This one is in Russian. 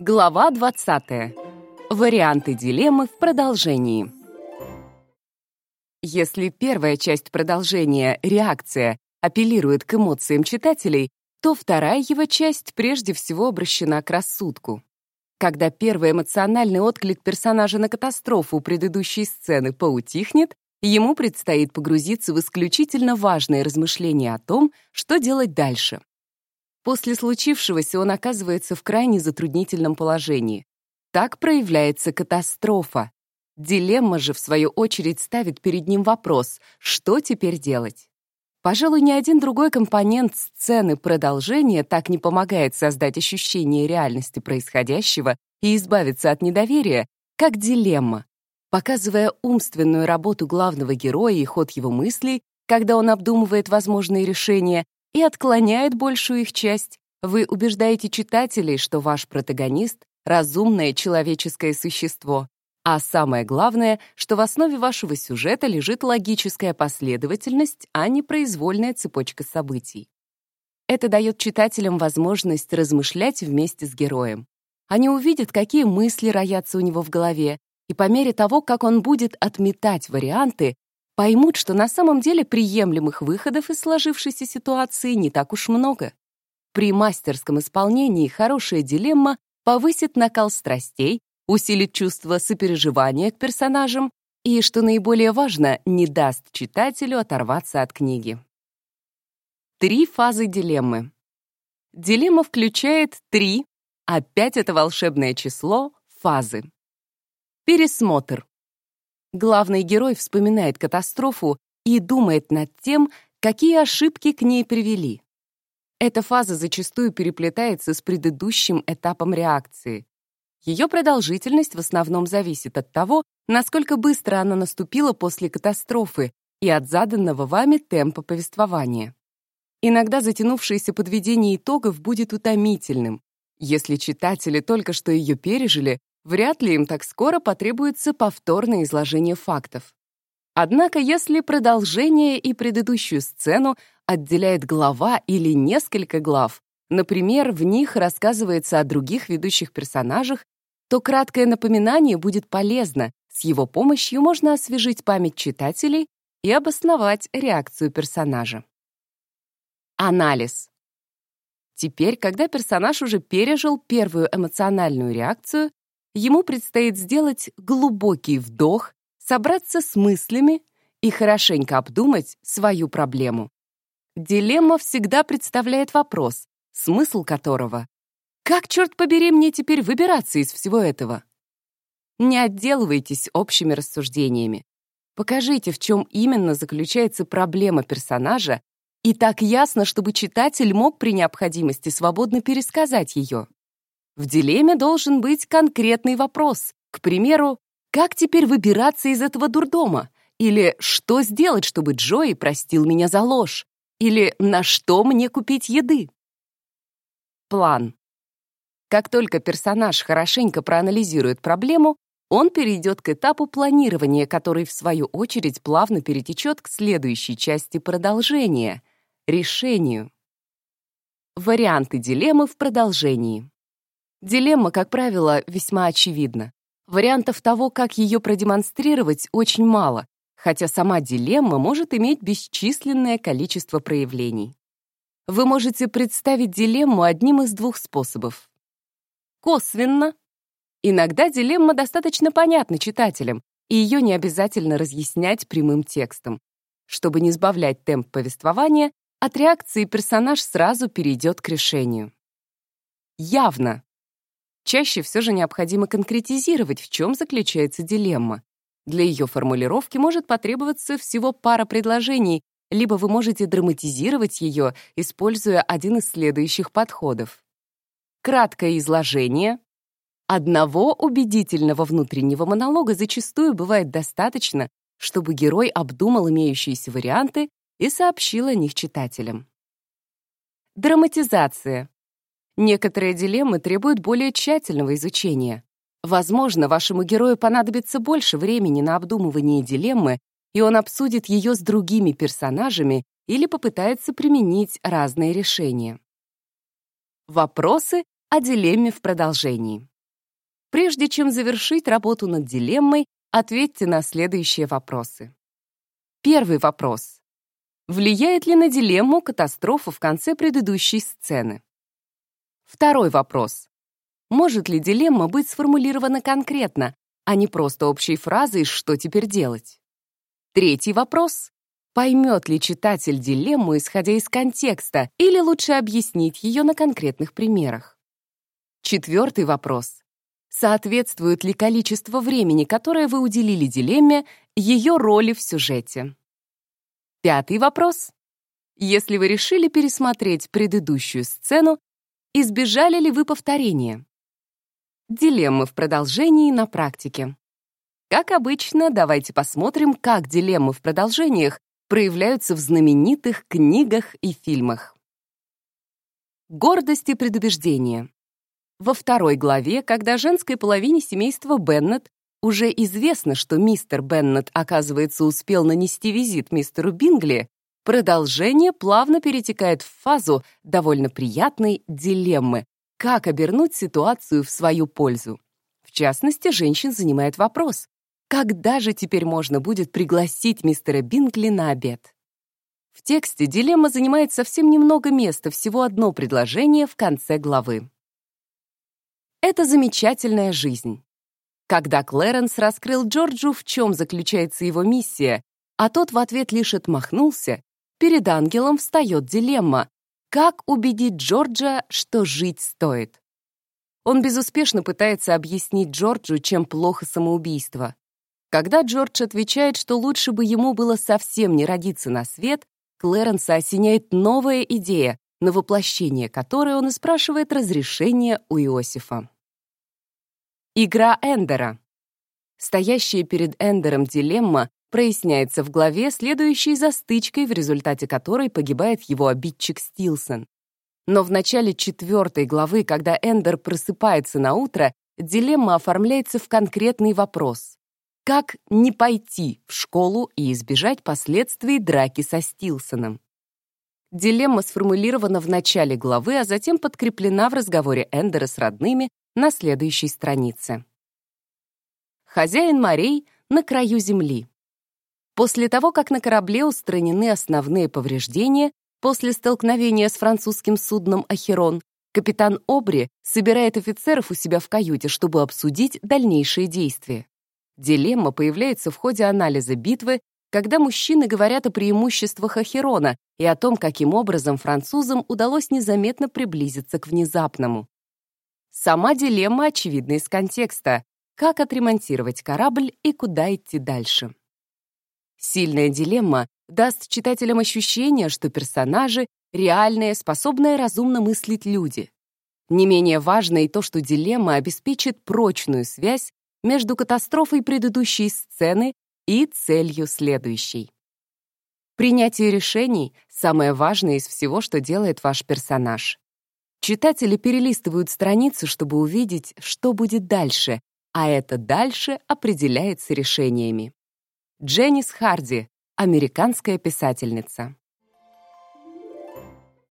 Глава 20. Варианты дилеммы в продолжении. Если первая часть продолжения, реакция, апеллирует к эмоциям читателей, то вторая его часть прежде всего обращена к рассудку. Когда первый эмоциональный отклик персонажа на катастрофу предыдущей сцены поутихнет, ему предстоит погрузиться в исключительно важные размышления о том, что делать дальше. После случившегося он оказывается в крайне затруднительном положении. Так проявляется катастрофа. Дилемма же, в свою очередь, ставит перед ним вопрос, что теперь делать? Пожалуй, ни один другой компонент сцены продолжения так не помогает создать ощущение реальности происходящего и избавиться от недоверия, как дилемма, показывая умственную работу главного героя и ход его мыслей, когда он обдумывает возможные решения, и отклоняет большую их часть, вы убеждаете читателей, что ваш протагонист — разумное человеческое существо, а самое главное, что в основе вашего сюжета лежит логическая последовательность, а не произвольная цепочка событий. Это дает читателям возможность размышлять вместе с героем. Они увидят, какие мысли роятся у него в голове, и по мере того, как он будет отметать варианты, поймут, что на самом деле приемлемых выходов из сложившейся ситуации не так уж много. При мастерском исполнении хорошая дилемма повысит накал страстей, усилит чувство сопереживания к персонажам и, что наиболее важно, не даст читателю оторваться от книги. Три фазы дилеммы. Дилемма включает три, опять это волшебное число, фазы. Пересмотр. Главный герой вспоминает катастрофу и думает над тем, какие ошибки к ней привели. Эта фаза зачастую переплетается с предыдущим этапом реакции. Ее продолжительность в основном зависит от того, насколько быстро она наступила после катастрофы и от заданного вами темпа повествования. Иногда затянувшееся подведение итогов будет утомительным. Если читатели только что ее пережили, вряд ли им так скоро потребуется повторное изложение фактов. Однако, если продолжение и предыдущую сцену отделяет глава или несколько глав, например, в них рассказывается о других ведущих персонажах, то краткое напоминание будет полезно, с его помощью можно освежить память читателей и обосновать реакцию персонажа. Анализ. Теперь, когда персонаж уже пережил первую эмоциональную реакцию, ему предстоит сделать глубокий вдох, собраться с мыслями и хорошенько обдумать свою проблему. Дилемма всегда представляет вопрос, смысл которого «Как, черт побери, мне теперь выбираться из всего этого?» Не отделывайтесь общими рассуждениями. Покажите, в чем именно заключается проблема персонажа, и так ясно, чтобы читатель мог при необходимости свободно пересказать ее. В дилемме должен быть конкретный вопрос. К примеру, как теперь выбираться из этого дурдома? Или что сделать, чтобы Джои простил меня за ложь? Или на что мне купить еды? План. Как только персонаж хорошенько проанализирует проблему, он перейдет к этапу планирования, который, в свою очередь, плавно перетечет к следующей части продолжения — решению. Варианты дилеммы в продолжении. Дилемма, как правило, весьма очевидна. Вариантов того, как ее продемонстрировать, очень мало, хотя сама дилемма может иметь бесчисленное количество проявлений. Вы можете представить дилемму одним из двух способов. Косвенно. Иногда дилемма достаточно понятна читателям, и ее не обязательно разъяснять прямым текстом. Чтобы не сбавлять темп повествования, от реакции персонаж сразу перейдет к решению. Явно. Чаще все же необходимо конкретизировать, в чем заключается дилемма. Для ее формулировки может потребоваться всего пара предложений, либо вы можете драматизировать ее, используя один из следующих подходов. Краткое изложение. Одного убедительного внутреннего монолога зачастую бывает достаточно, чтобы герой обдумал имеющиеся варианты и сообщил о них читателям. Драматизация. Некоторые дилеммы требуют более тщательного изучения. Возможно, вашему герою понадобится больше времени на обдумывание дилеммы, и он обсудит ее с другими персонажами или попытается применить разные решения. Вопросы о дилемме в продолжении. Прежде чем завершить работу над дилеммой, ответьте на следующие вопросы. Первый вопрос. Влияет ли на дилемму катастрофа в конце предыдущей сцены? Второй вопрос. Может ли дилемма быть сформулирована конкретно, а не просто общей фразой «что теперь делать?» Третий вопрос. Поймет ли читатель дилемму, исходя из контекста, или лучше объяснить ее на конкретных примерах? Четвертый вопрос. Соответствует ли количество времени, которое вы уделили дилемме, ее роли в сюжете? Пятый вопрос. Если вы решили пересмотреть предыдущую сцену, избежали ли вы повторения? Дилеммы в продолжении на практике. Как обычно, давайте посмотрим, как дилеммы в продолжениях проявляются в знаменитых книгах и фильмах. Гордость и предубеждение. Во второй главе, когда женской половине семейства Беннет уже известно, что мистер Беннет, оказывается, успел нанести визит мистеру Бингли, продолжение плавно перетекает в фазу довольно приятной дилеммы, как обернуть ситуацию в свою пользу. В частности, женщин занимает вопрос, когда же теперь можно будет пригласить мистера Бингли на обед? В тексте дилемма занимает совсем немного места, всего одно предложение в конце главы. Это замечательная жизнь. Когда Клэренс раскрыл Джорджу, в чем заключается его миссия, а тот в ответ лишь отмахнулся, перед ангелом встает дилемма. Как убедить Джорджа, что жить стоит? Он безуспешно пытается объяснить Джорджу, чем плохо самоубийство. Когда Джордж отвечает, что лучше бы ему было совсем не родиться на свет, Клэренса осеняет новая идея, на воплощение которой он и спрашивает разрешения у Иосифа. Игра Эндера. Стоящая перед Эндером дилемма проясняется в главе, следующей за стычкой, в результате которой погибает его обидчик Стилсон. Но в начале четвертой главы, когда Эндер просыпается на утро, дилемма оформляется в конкретный вопрос. Как не пойти в школу и избежать последствий драки со Стилсоном? Дилемма сформулирована в начале главы, а затем подкреплена в разговоре Эндера с родными на следующей странице. Хозяин морей на краю земли. После того, как на корабле устранены основные повреждения, после столкновения с французским судном «Ахерон», капитан Обри собирает офицеров у себя в каюте, чтобы обсудить дальнейшие действия. Дилемма появляется в ходе анализа битвы, когда мужчины говорят о преимуществах Ахерона и о том, каким образом французам удалось незаметно приблизиться к внезапному. Сама дилемма очевидна из контекста. Как отремонтировать корабль и куда идти дальше? Сильная дилемма даст читателям ощущение, что персонажи — реальные, способные разумно мыслить люди. Не менее важно и то, что дилемма обеспечит прочную связь между катастрофой предыдущей сцены и целью следующей. Принятие решений — самое важное из всего, что делает ваш персонаж. Читатели перелистывают страницу, чтобы увидеть, что будет дальше, а это дальше определяется решениями. Дженнис Харди, американская писательница.